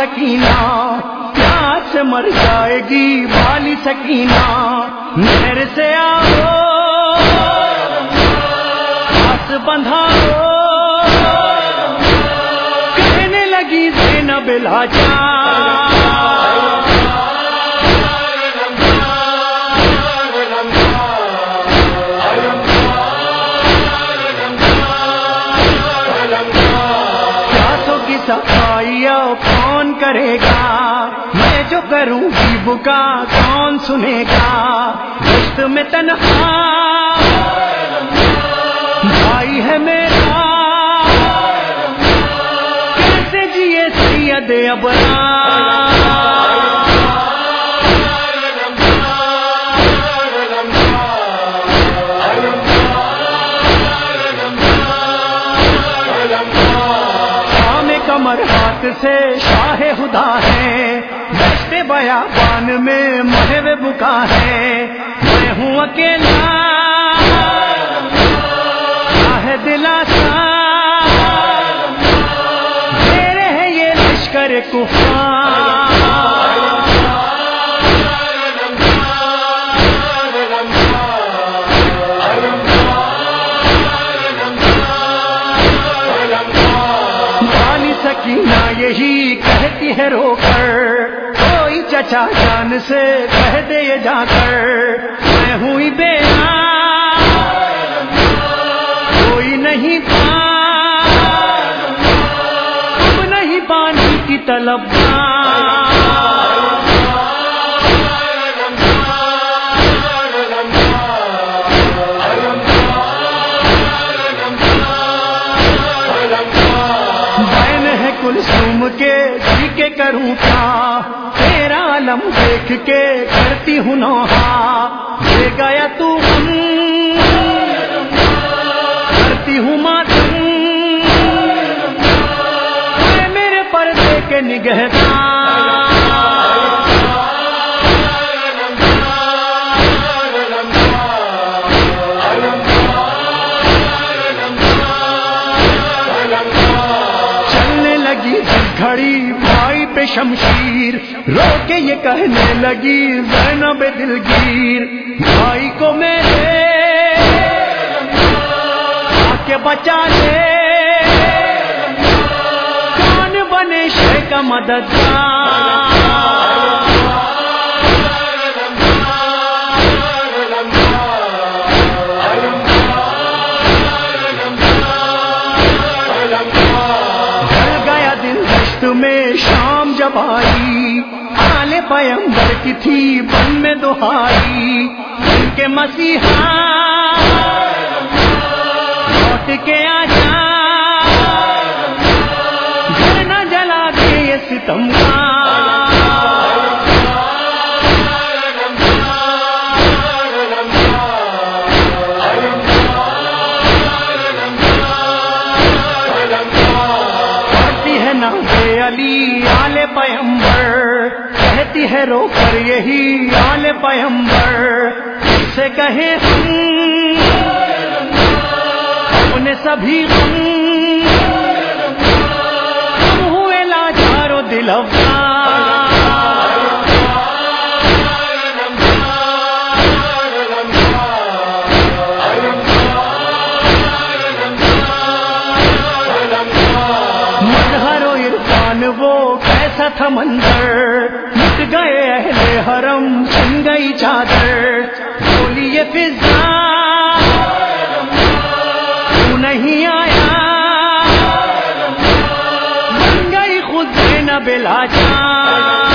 سکینہ، پیاس سے مر جائے گی بالی سکینہ۔ نہر سے آؤ ہاتھ بندھا کہنے لگی زینب بلا کرے گا؟ میں جو کروں گی بکا، کون سنے گا؟ رشت میں تنہا بھائی ہے میرا۔ کیسے جیے سید ابرا کمر ہاتھ سے شاہ خدا ہے رشتے بیا بان میں محب بکا ہے۔ میں ہوں اکیلا۔ شاہ دلاسا۔ میرے ہیں یہ لشکر کفار۔ یہی کہتی ہے رو کر۔ کوئی چچا جان سے کہہ دے یہ جا کر۔ میں ہوں بے کوئی نہیں پا اب نہیں پانی کی طلب بین کے کروں تھا تیرا عالم دیکھ کے کرتی ہوں نوحا لے گیا تو کرتی ہوں ماتم اے میرے پردے کے نگہتا کھڑی بھائی پہ شمشیر رو کے یہ کہنے لگی، زینب دلگیر بھائی کو میرے آ کے بچا لے کون بنے شے کا مددگار۔ دل میں شام جب آئی آلے پیمبر کی تھی بن میں دہائی، ان کے مسیحا پڑھتی نا علی، آل پیمبر کہتی ہے رو کر یہی آل پیمبر سے کہے ہم انہیں سبھی غم ہوئے لاچارو دل کیسا تھا منظر مٹ گئے اہل حرم، سن گئی چادر۔ بولیے فضا تو نہیں آیا؟ بن گئی خود نہ بلا جان